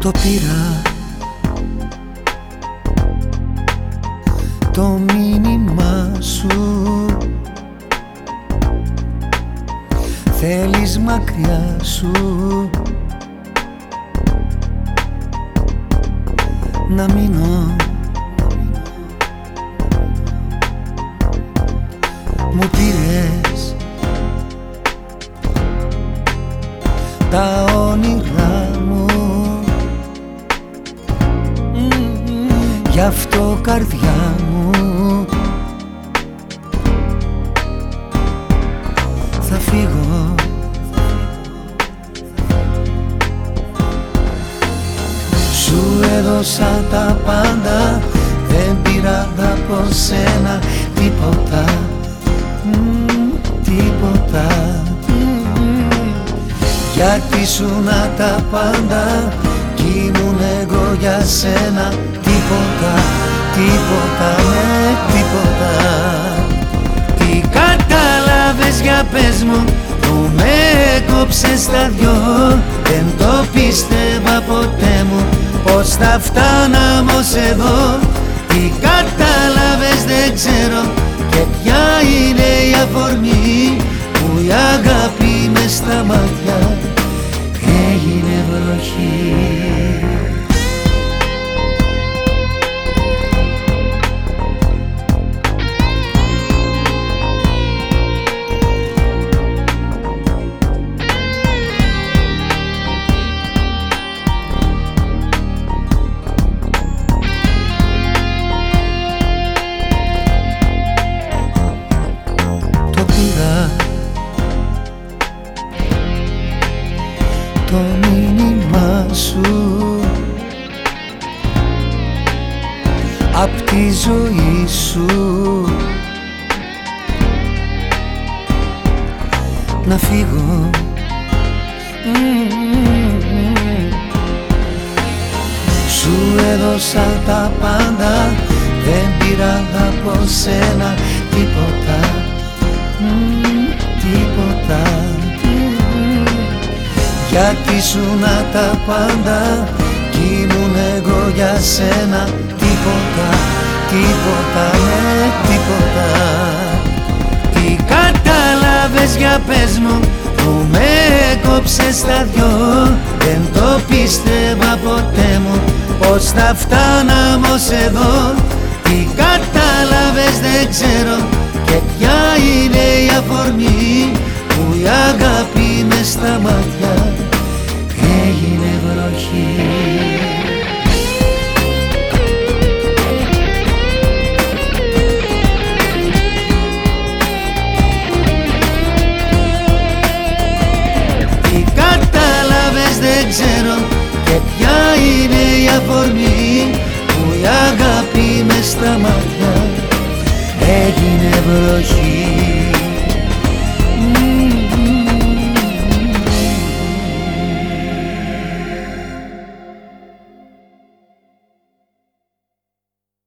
Το πήρα. Το μήνυμά σου. Θέλεις μακριά σου. Να μείνω. Μου πήρες. Τα Γι' αυτό καρδιά μου. Θα φύγω. Σου έδωσα τα πάντα Δεν πήρα από σένα τίποτα. Τίποτα. Γιατί σου να τα πάντα Κι ήμουν εγώ για σένα Τίποτα, τίποτα, ναι τίποτα. Τι κατάλαβες για πες μου Που με έκοψες τα δυο. Δεν το πίστευα ποτέ μου Πως θα φτάναμε ως εδώ. Τι κατάλαβες δεν ξέρω Και ποια είναι η αφορμή Που η αγάπη μες στα μάτια. Έγινε βροχή Απ' τη ζωή σου. Να φύγω. Σου έδωσα τα πάντα Δεν πήρα από σένα τίποτα. Μμμ, Τίποτα. Μμμ. Γιατί σου να τα πάντα Κι ήμουν εγώ για σένα Τίποτα, τίποτα, ναι τίποτα. Τι κατάλαβες για πες μου Που με έκοψες τα δυο; Δεν το πίστευα ποτέ μου Πως θα φτάναμε ως εδώ. Τι κατάλαβες δεν ξέρω Και ποια είναι η αφορμή Που η αγάπη μες στα μάτια στα μάτια. Έγινε βροχή.